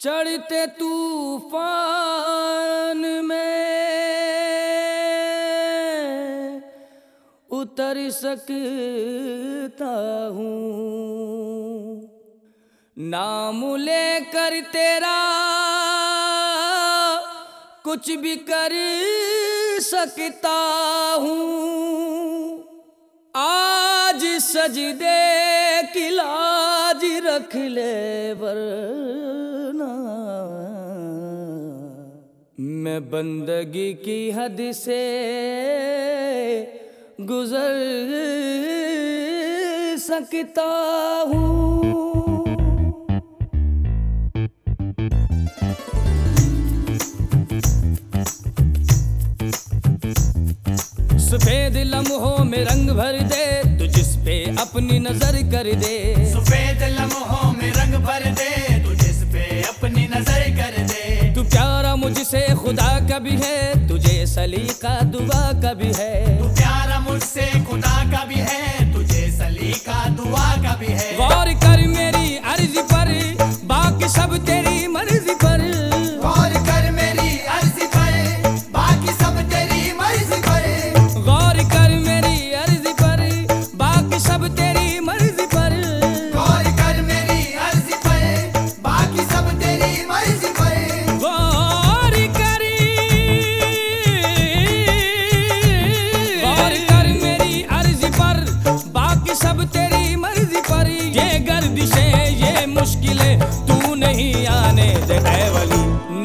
चढ़ते तूफ़ान में उतर सकता हूँ। नाम लेकर तेरा कुछ भी कर सकता हूँ। आज सजदे की लाज रख ले वरना। मैं बंदगी की हद से गुजर सकता हूँ। सफ़ेद लम्हों में रंग भर दे अपनी नज़र कर दे। सफ़ेद लम्हों में रंग भर दे। तुझे जिस पे अपनी नज़र कर दे। तू प्यारा मुझसे खुदा कभी है तुझे सलीका दुआ कभी है।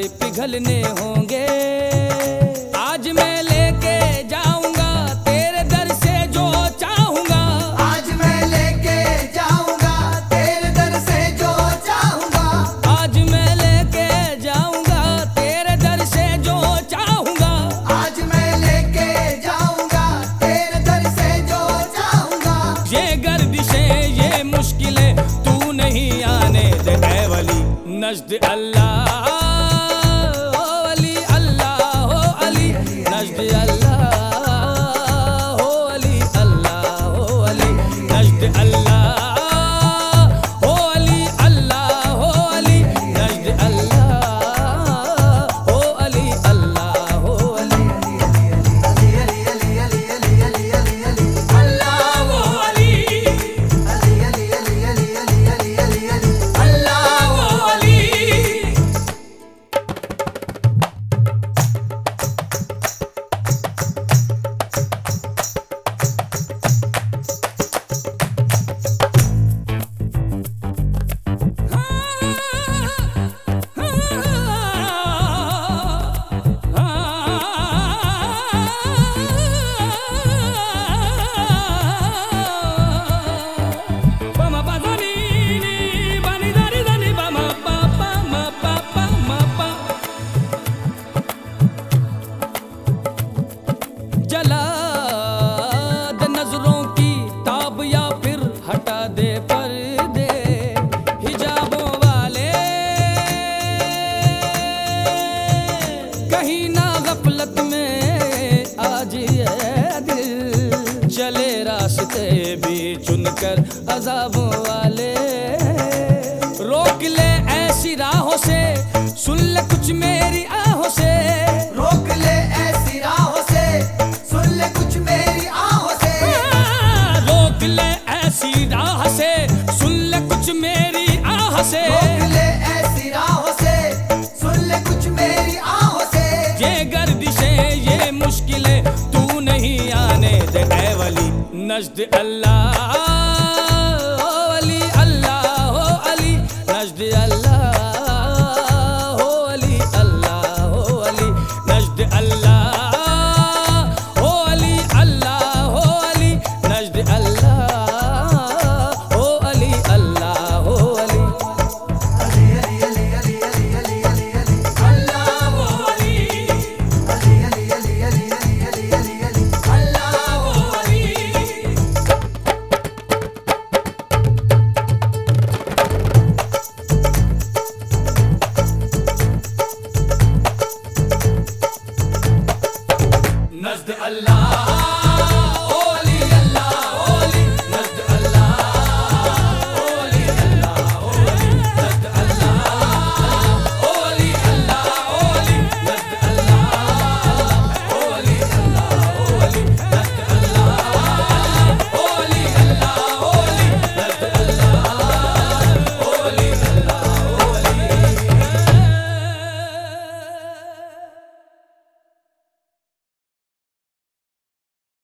पत्थर पिघलने होंगे। आज मैं लेके जाऊँगा तेरे दर से जो चाहूँगा। आज मैं लेके जाऊँगा तेरे दर से जो चाहूँगा। आज मैं लेके जाऊँगा तेरे दर से जो चाहूँगा। आज मैं लेके जाऊँगा तेरे दर से जो चाहूँगा। ये गर्दिशें ये मुश्किलें तू नहीं आने दे वली नजद अल्लाह। plata. अजाबों वाले रोक ले ऐसी राहों से सुन ले कुछ मेरी आहों से। रोक ले ऐसी राहों से सुन ले कुछ मेरी आहों से। हाँ, रोक ले ऐसी राह से सुन ले कुछ मेरी आह से। रोक ले ऐसी राहों से सुन ले कुछ मेरी आहों से। ये गर्दिशें ये मुश्किलें तू नहीं आने दे वली नजद अल्लाह।